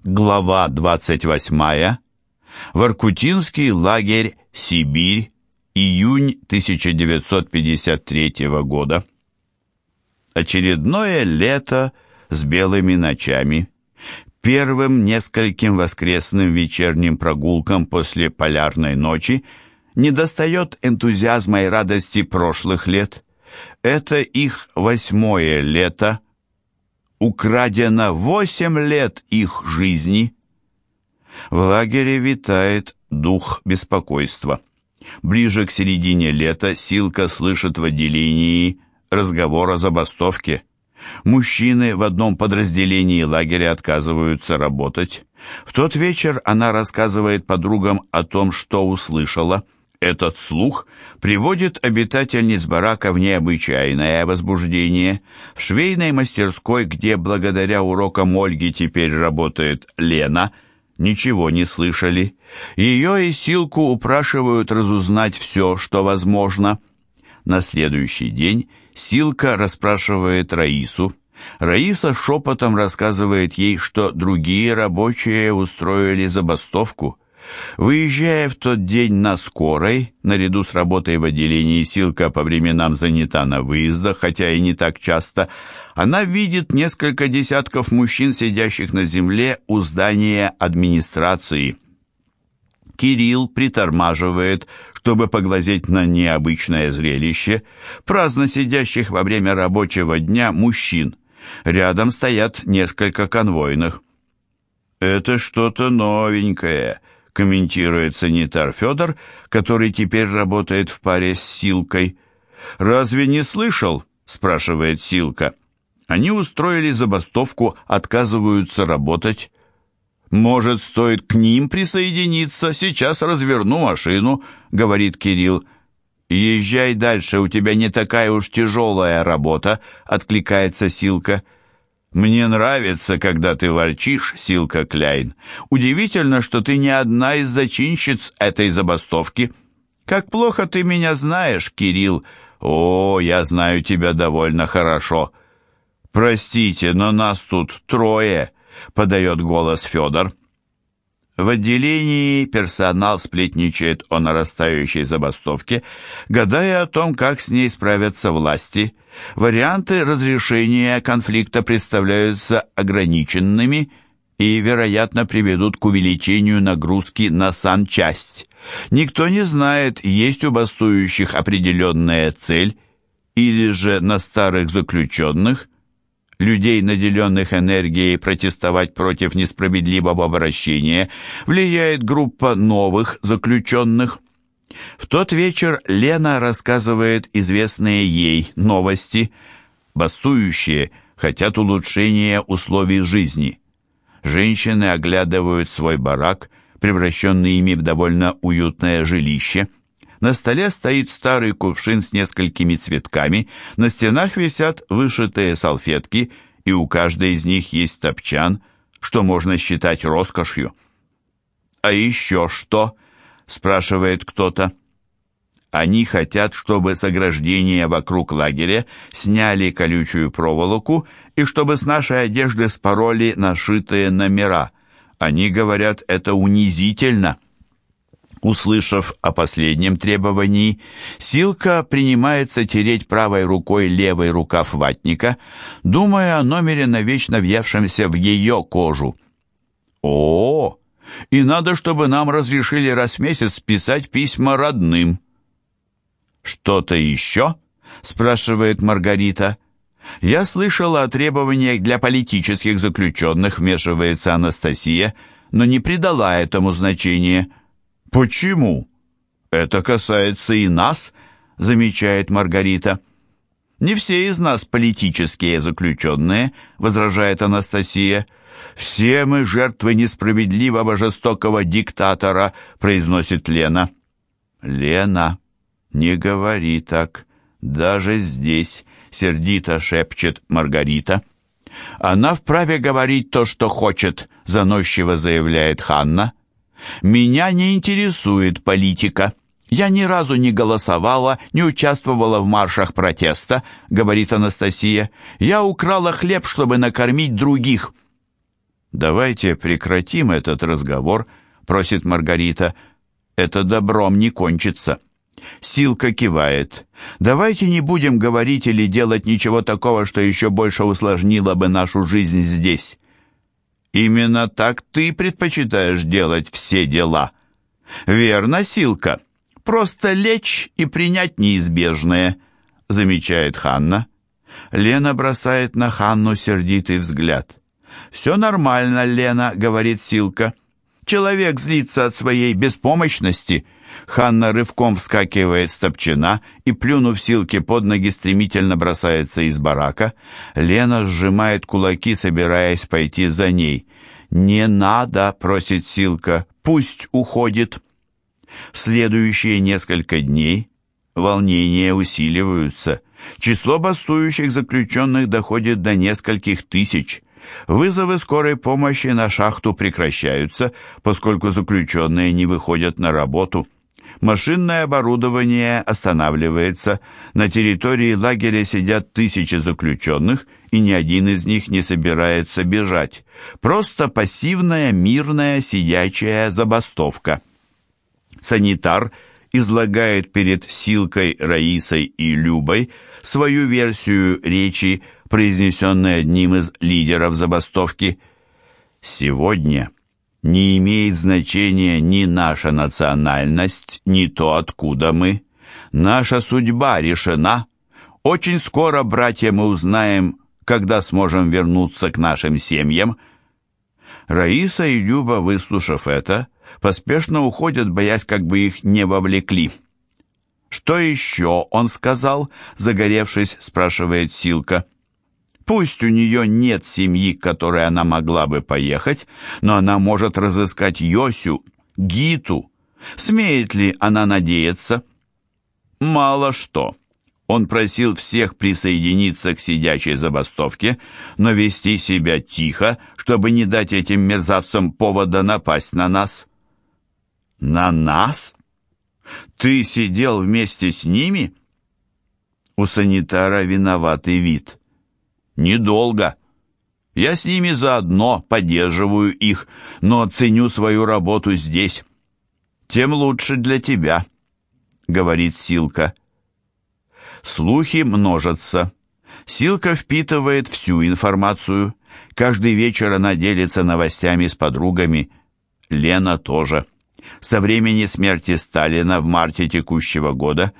Глава 28. Воркутинский лагерь «Сибирь», июнь 1953 года. Очередное лето с белыми ночами. Первым нескольким воскресным вечерним прогулкам после полярной ночи недостает энтузиазма и радости прошлых лет. Это их восьмое лето – украдено восемь лет их жизни. В лагере витает дух беспокойства. Ближе к середине лета Силка слышит в отделении разговор о забастовке. Мужчины в одном подразделении лагеря отказываются работать. В тот вечер она рассказывает подругам о том, что услышала – этот слух приводит обитательниц барака в необычайное возбуждение. В швейной мастерской, где благодаря урокам Ольги теперь работает Лена, ничего не слышали. Ее и Силку упрашивают разузнать все, что возможно. На следующий день Силка расспрашивает Раису. Раиса шепотом рассказывает ей, что другие рабочие устроили забастовку – Выезжая в тот день на скорой, наряду с работой в отделении Силка по временам занята на выездах, хотя и не так часто, она видит несколько десятков мужчин, сидящих на земле у здания администрации. Кирилл притормаживает, чтобы поглазеть на необычное зрелище, праздно сидящих во время рабочего дня мужчин. Рядом стоят несколько конвойных. «Это что-то новенькое», комментирует санитар Федор, который теперь работает в паре с Силкой. «Разве не слышал?» – спрашивает Силка. «Они устроили забастовку, отказываются работать». «Может, стоит к ним присоединиться? Сейчас разверну машину», — говорит Кирилл. «Езжай дальше, у тебя не такая уж тяжелая работа», — откликается Силка. «Мне нравится, когда ты ворчишь, Силка Кляйн. Удивительно, что ты не одна из зачинщиц этой забастовки. Как плохо ты меня знаешь, Кирилл. О, я знаю тебя довольно хорошо. Простите, но нас тут трое», — подает голос Федор. В отделении персонал сплетничает о нарастающей забастовке, гадая о том, как с ней справятся власти. Варианты разрешения конфликта представляются ограниченными и, вероятно, приведут к увеличению нагрузки на санчасть. Никто не знает, есть у бастующих определенная цель или же на старых заключенных людей, наделенных энергией протестовать против несправедливого обращения, влияет группа новых заключенных. В тот вечер Лена рассказывает известные ей новости. Бастующие хотят улучшения условий жизни. Женщины оглядывают свой барак, превращенный ими в довольно уютное жилище – на столе стоит старый кувшин с несколькими цветками, на стенах висят вышитые салфетки, и у каждой из них есть топчан, что можно считать роскошью. «А еще что?» — спрашивает кто-то. Они хотят, чтобы с ограждения вокруг лагеря сняли колючую проволоку и чтобы с нашей одежды спороли нашитые номера. Они говорят, это унизительно. Услышав о последнем требовании, Силка принимается тереть правой рукой левый рукав ватника, думая о номере, навечно въевшемся в ее кожу. «О, и надо, чтобы нам разрешили раз в месяц писать письма родным». «Что-то еще?» — спрашивает Маргарита. «Я слышала о требованиях для политических заключенных», — вмешивается Анастасия, но не придала этому значения. «Почему?» «Это касается и нас», — замечает Маргарита. «Не все из нас политические заключенные», — возражает Анастасия. «Все мы жертвы несправедливого жестокого диктатора», — произносит Лена. «Лена, не говори так. Даже здесь», — сердито шепчет Маргарита. «Она вправе говорить то, что хочет», — заносчиво заявляет Ханна. «Меня не интересует политика. Я ни разу не голосовала, не участвовала в маршах протеста», — говорит Анастасия. «Я украла хлеб, чтобы накормить других». «Давайте прекратим этот разговор», — просит Маргарита. «Это добром не кончится». Силка кивает. «Давайте не будем говорить или делать ничего такого, что еще больше усложнило бы нашу жизнь здесь». «Именно так ты предпочитаешь делать все дела». «Верно, Силка. Просто лечь и принять неизбежное», — замечает Ханна. Лена бросает на Ханну сердитый взгляд. «Все нормально, Лена», — говорит Силка. «Человек злится от своей беспомощности». Ханна рывком вскакивает с топчина и, плюнув Силке под ноги, стремительно бросается из барака. Лена сжимает кулаки, собираясь пойти за ней. «Не надо», — просит Силка, — «пусть уходит». В следующие несколько дней волнения усиливаются. Число бастующих заключенных доходит до нескольких тысяч. Вызовы скорой помощи на шахту прекращаются, поскольку заключенные не выходят на работу. Машинное оборудование останавливается. На территории лагеря сидят тысячи заключенных, и ни один из них не собирается бежать. Просто пассивная, мирная, сидячая забастовка. Санитар излагает перед Силкой, Раисой и Любой свою версию речи, произнесенной одним из лидеров забастовки. «Сегодня...» не имеет значения ни наша национальность, ни то, откуда мы. Наша судьба решена. Очень скоро, братья, мы узнаем, когда сможем вернуться к нашим семьям. Раиса и Люба, выслушав это, поспешно уходят, боясь, как бы их не вовлекли. «Что еще?» — он сказал, загоревшись, спрашивает Силка. Пусть у нее нет семьи, к которой она могла бы поехать, но она может разыскать Йосю, Гиту. Смеет ли она надеяться? Мало что. Он просил всех присоединиться к сидячей забастовке, но вести себя тихо, чтобы не дать этим мерзавцам повода напасть на нас. На нас? Ты сидел вместе с ними? У санитара виноватый вид. Недолго. Я с ними заодно поддерживаю их, но ценю свою работу здесь. Тем лучше для тебя, говорит Силка. Слухи множатся. Силка впитывает всю информацию. Каждый вечер она делится новостями с подругами. Лена тоже. Со времени смерти Сталина в марте текущего года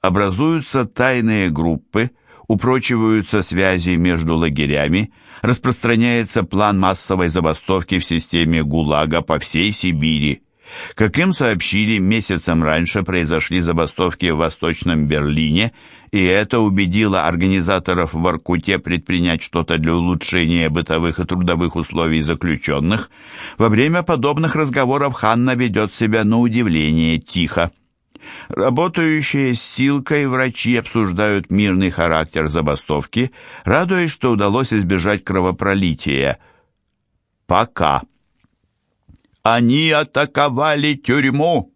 образуются тайные группы, упрочиваются связи между лагерями, распространяется план массовой забастовки в системе ГУЛАГа по всей Сибири. Как им сообщили, месяцем раньше произошли забастовки в Восточном Берлине, и это убедило организаторов в Воркуте предпринять что-то для улучшения бытовых и трудовых условий заключенных. Во время подобных разговоров Ханна ведет себя на удивление тихо. Работающие с силкой врачи обсуждают мирный характер забастовки, радуясь, что удалось избежать кровопролития. Пока. «Они атаковали тюрьму!»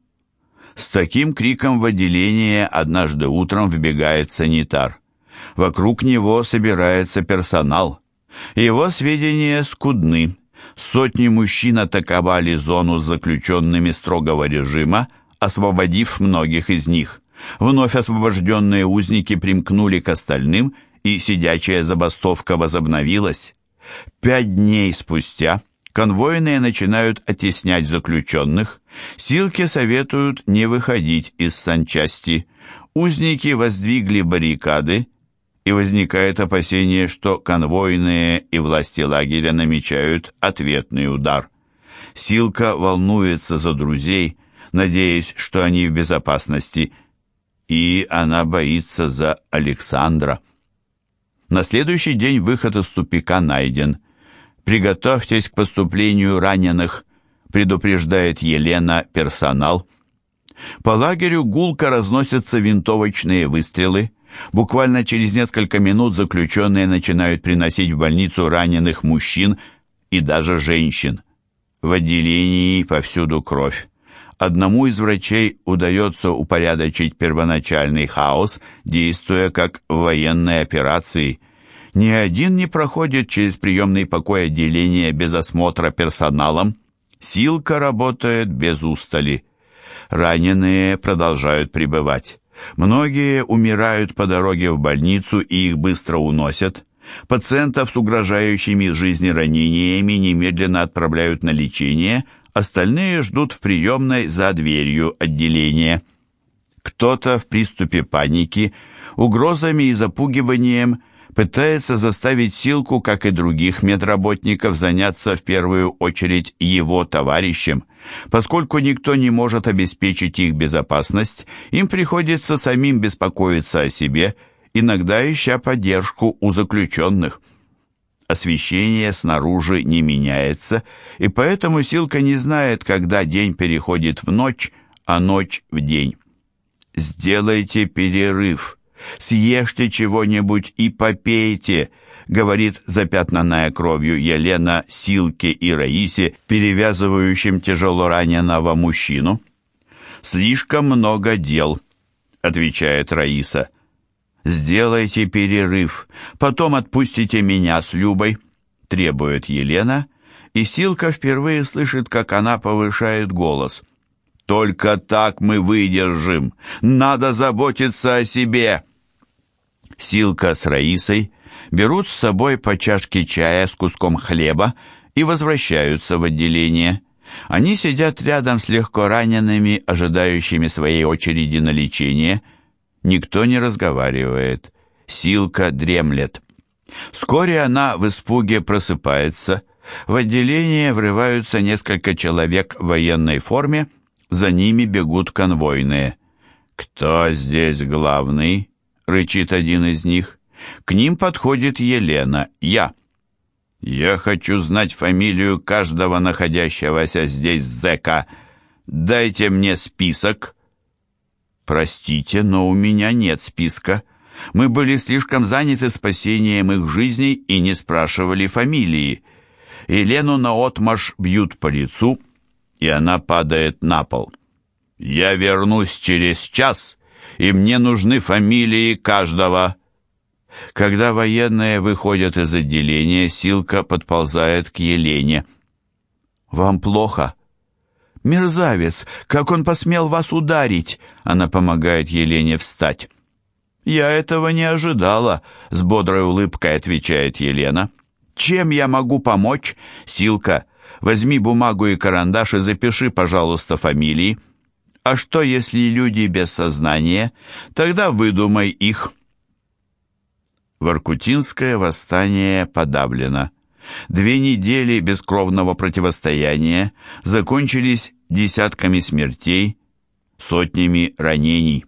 С таким криком в отделение однажды утром вбегает санитар. Вокруг него собирается персонал. Его сведения скудны. Сотни мужчин атаковали зону с заключенными строгого режима, освободив многих из них. Вновь освобожденные узники примкнули к остальным, и сидячая забастовка возобновилась. Пять дней спустя конвойные начинают оттеснять заключенных, силки советуют не выходить из санчасти, узники воздвигли баррикады, и возникает опасение, что конвойные и власти лагеря намечают ответный удар. Силка волнуется за друзей, надеясь, что они в безопасности, и она боится за Александра. На следующий день выход из тупика найден. «Приготовьтесь к поступлению раненых», предупреждает Елена персонал. По лагерю гулко разносятся винтовочные выстрелы. Буквально через несколько минут заключенные начинают приносить в больницу раненых мужчин и даже женщин. В отделении повсюду кровь. Одному из врачей удается упорядочить первоначальный хаос, действуя как в военной операции. Ни один не проходит через приемный покой отделения без осмотра персоналом. Силка работает без устали. Раненые продолжают пребывать. Многие умирают по дороге в больницу и их быстро уносят. Пациентов с угрожающими жизни ранениями немедленно отправляют на лечение, остальные ждут в приемной за дверью отделения. Кто-то в приступе паники, угрозами и запугиванием пытается заставить Силку, как и других медработников, заняться в первую очередь его товарищем. Поскольку никто не может обеспечить их безопасность, им приходится самим беспокоиться о себе – иногда ища поддержку у заключенных. Освещение снаружи не меняется, и поэтому Силка не знает, когда день переходит в ночь, а ночь в день. «Сделайте перерыв, съешьте чего-нибудь и попейте», говорит запятнанная кровью Елена Силке и Раисе, перевязывающим тяжело раненого мужчину. «Слишком много дел», — отвечает Раиса. «Сделайте перерыв, потом отпустите меня с Любой», — требует Елена, и Силка впервые слышит, как она повышает голос. «Только так мы выдержим! Надо заботиться о себе!» Силка с Раисой берут с собой по чашке чая с куском хлеба и возвращаются в отделение. Они сидят рядом с легко ранеными, ожидающими своей очереди на лечение — Никто не разговаривает. Силка дремлет. Вскоре она в испуге просыпается. В отделение врываются несколько человек в военной форме, за ними бегут конвойные. «Кто здесь главный?» — рычит один из них. К ним подходит Елена. «Я». «Я хочу знать фамилию каждого находящегося здесь зэка. Дайте мне список». «Простите, но у меня нет списка. Мы были слишком заняты спасением их жизней и не спрашивали фамилии. Елену наотмашь бьют по лицу, и она падает на пол. «Я вернусь через час, и мне нужны фамилии каждого». Когда военные выходят из отделения, Силка подползает к Елене. «Вам плохо?» «Мерзавец! Как он посмел вас ударить?» Она помогает Елене встать. «Я этого не ожидала», — с бодрой улыбкой отвечает Елена. «Чем я могу помочь?» «Силка, возьми бумагу и карандаш и запиши, пожалуйста, фамилии». «А что, если люди без сознания? Тогда выдумай их». Воркутинское восстание подавлено. Две недели бескровного противостояния закончились десятками смертей, сотнями ранений.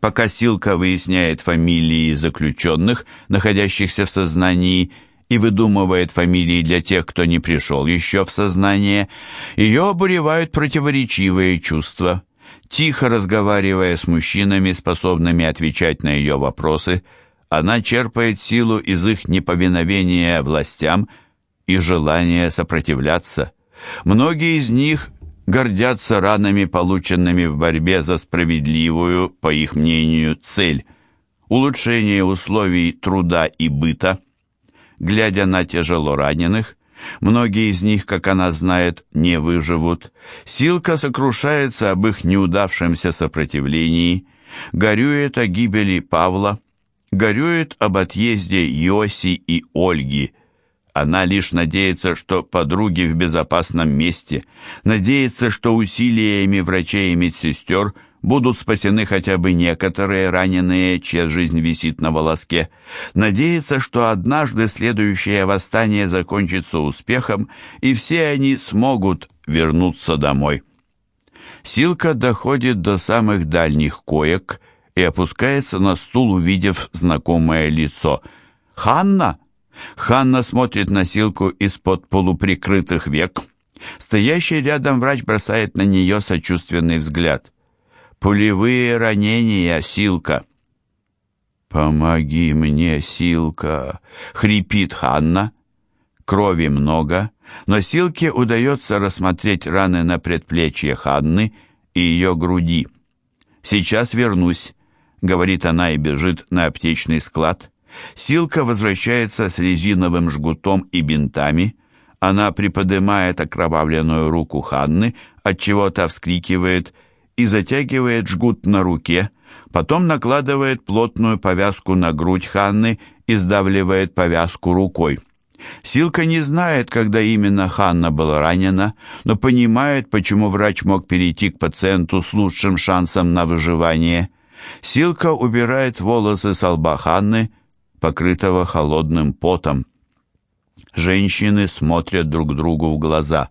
Пока Силка выясняет фамилии заключенных, находящихся в сознании, и выдумывает фамилии для тех, кто не пришел еще в сознание, ее обуревают противоречивые чувства. Тихо разговаривая с мужчинами, способными отвечать на ее вопросы, она черпает силу из их неповиновения властям и желания сопротивляться. Многие из них гордятся ранами, полученными в борьбе за справедливую, по их мнению, цель – улучшение условий труда и быта. Глядя на тяжело раненых, многие из них, как она знает, не выживут. Силка сокрушается об их неудавшемся сопротивлении, горюет о гибели Павла, горюет об отъезде Йоси и Ольги – она лишь надеется, что подруги в безопасном месте, надеется, что усилиями врачей и медсестер будут спасены хотя бы некоторые раненые, чья жизнь висит на волоске, надеется, что однажды следующее восстание закончится успехом, и все они смогут вернуться домой. Силка доходит до самых дальних коек и опускается на стул, увидев знакомое лицо. «Ханна!» Ханна смотрит на Силку из-под полуприкрытых век. Стоящий рядом врач бросает на нее сочувственный взгляд. «Пулевые ранения, Силка!» «Помоги мне, Силка!» — хрипит Ханна. Крови много, но Силке удается рассмотреть раны на предплечье Ханны и ее груди. «Сейчас вернусь», — говорит она и бежит на аптечный склад. Силка возвращается с резиновым жгутом и бинтами. Она приподнимает окровавленную руку Ханны, отчего та вскрикивает, и затягивает жгут на руке, потом накладывает плотную повязку на грудь Ханны и сдавливает повязку рукой. Силка не знает, когда именно Ханна была ранена, но понимает, почему врач мог перейти к пациенту с лучшим шансом на выживание. Силка убирает волосы с лба Ханны, покрытого холодным потом. Женщины смотрят друг другу в глаза.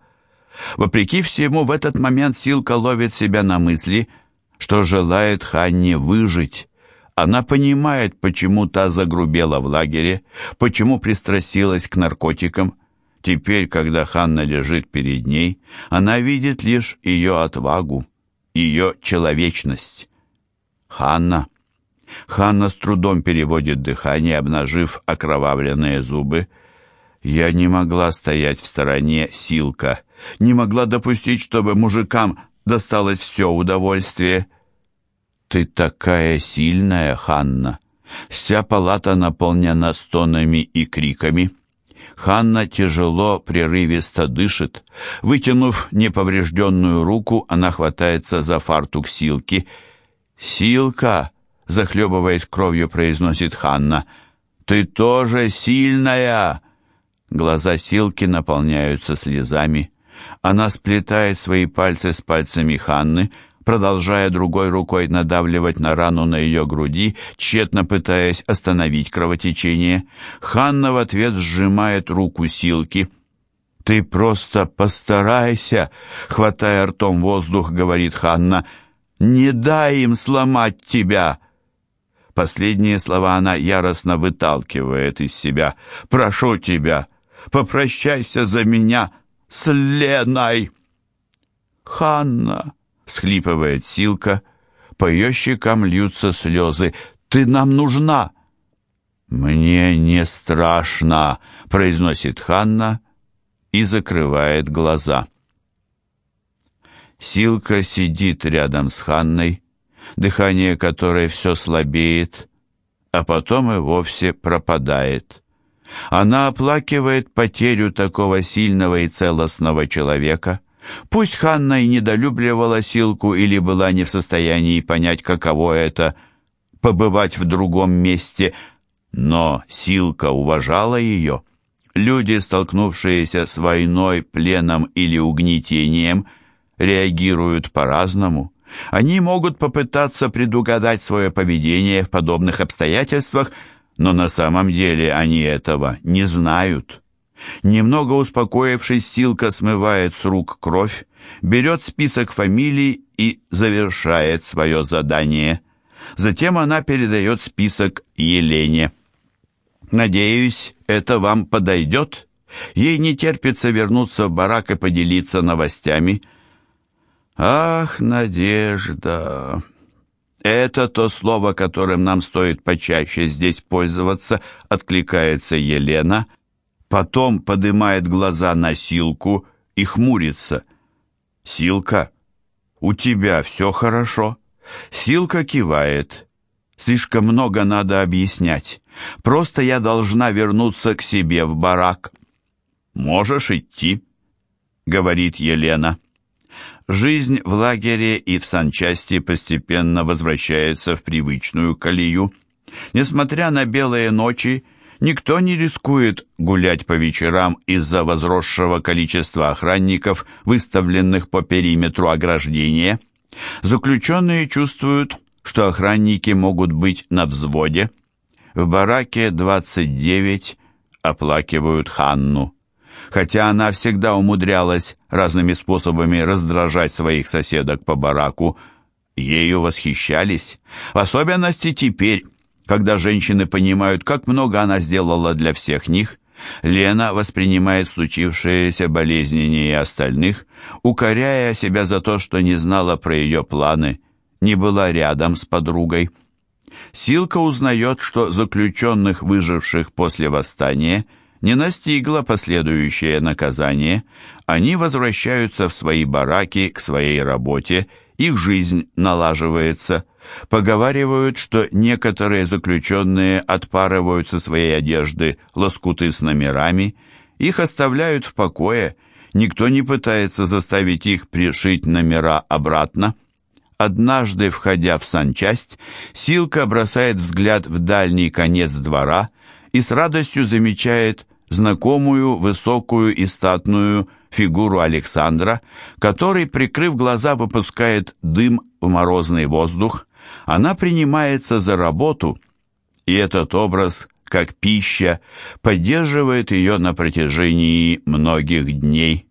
Вопреки всему, в этот момент Силка ловит себя на мысли, что желает Ханне выжить. Она понимает, почему та загрубела в лагере, почему пристрастилась к наркотикам. Теперь, когда Ханна лежит перед ней, она видит лишь ее отвагу, ее человечность. Ханна. Ханна с трудом переводит дыхание, обнажив окровавленные зубы. Я не могла стоять в стороне, Силка. Не могла допустить, чтобы мужикам досталось все удовольствие. «Ты такая сильная, Ханна!» Вся палата наполнена стонами и криками. Ханна тяжело, прерывисто дышит. Вытянув неповрежденную руку, она хватается за фартук Силки. «Силка!» — захлебываясь кровью, произносит Ханна. «Ты тоже сильная!» Глаза Силки наполняются слезами. Она сплетает свои пальцы с пальцами Ханны, продолжая другой рукой надавливать на рану на ее груди, тщетно пытаясь остановить кровотечение. Ханна в ответ сжимает руку Силки. «Ты просто постарайся!» — хватая ртом воздух, говорит Ханна. «Не дай им сломать тебя!» Последние слова она яростно выталкивает из себя. «Прошу тебя, попрощайся за меня с Леной!» «Ханна!» Схлипывает Силка, по ее щекам льются слезы. «Ты нам нужна!» «Мне не страшно», — произносит Ханна и закрывает глаза. Силка сидит рядом с Ханной, дыхание которой все слабеет, а потом и вовсе пропадает. Она оплакивает потерю такого сильного и целостного человека. Пусть Ханна и недолюбливала Силку или была не в состоянии понять, каково это — побывать в другом месте, но Силка уважала ее. Люди, столкнувшиеся с войной, пленом или угнетением, реагируют по-разному. Они могут попытаться предугадать свое поведение в подобных обстоятельствах, но на самом деле они этого не знают. Немного успокоившись, Силка смывает с рук кровь, берет список фамилий и завершает свое задание. Затем она передает список Елене. «Надеюсь, это вам подойдет?» Ей не терпится вернуться в барак и поделиться новостями. «Ах, Надежда!» «Это то слово, которым нам стоит почаще здесь пользоваться», — откликается Елена, Потом поднимает глаза на Силку и хмурится. «Силка, у тебя все хорошо?» Силка кивает. «Слишком много надо объяснять. Просто я должна вернуться к себе в барак». «Можешь идти», — говорит Елена. Жизнь в лагере и в санчасти постепенно возвращается в привычную колею. Несмотря на белые ночи, Никто не рискует гулять по вечерам из-за возросшего количества охранников, выставленных по периметру ограждения. Заключенные чувствуют, что охранники могут быть на взводе. В бараке 29 оплакивают Ханну. Хотя она всегда умудрялась разными способами раздражать своих соседок по бараку, ею восхищались, в особенности теперь, когда женщины понимают, как много она сделала для всех них, Лена воспринимает случившееся болезненнее остальных, укоряя себя за то, что не знала про ее планы, не была рядом с подругой. Силка узнает, что заключенных, выживших после восстания, не настигло последующее наказание, они возвращаются в свои бараки к своей работе, их жизнь налаживается – Поговаривают, что некоторые заключенные отпарывают со своей одежды лоскуты с номерами, их оставляют в покое, никто не пытается заставить их пришить номера обратно. Однажды, входя в санчасть, Силка бросает взгляд в дальний конец двора и с радостью замечает знакомую, высокую и статную фигуру Александра, который, прикрыв глаза, выпускает дым в морозный воздух. Она принимается за работу, и этот образ, как пища, поддерживает ее на протяжении многих дней.